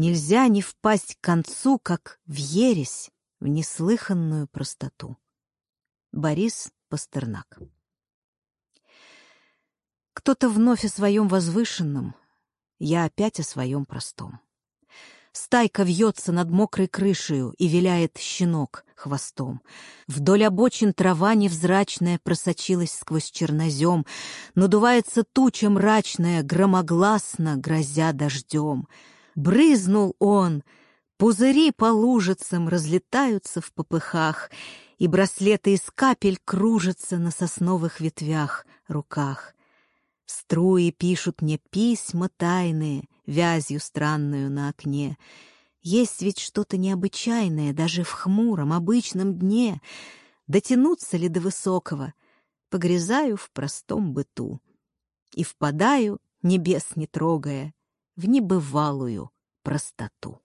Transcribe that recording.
Нельзя не впасть к концу, как в ересь, в неслыханную простоту. Борис Пастернак Кто-то вновь о своем возвышенном, я опять о своем простом. Стайка вьется над мокрой крышею и виляет щенок хвостом. Вдоль обочин трава невзрачная просочилась сквозь чернозем, надувается туча мрачная, громогласно грозя дождем. Брызнул он, пузыри по лужицам разлетаются в попыхах, и браслеты из капель кружатся на сосновых ветвях, руках. Струи пишут мне письма тайные, вязью странную на окне. Есть ведь что-то необычайное даже в хмуром, обычном дне. Дотянуться ли до высокого? Погрязаю в простом быту. И впадаю, небес не трогая, в небывалую простоту.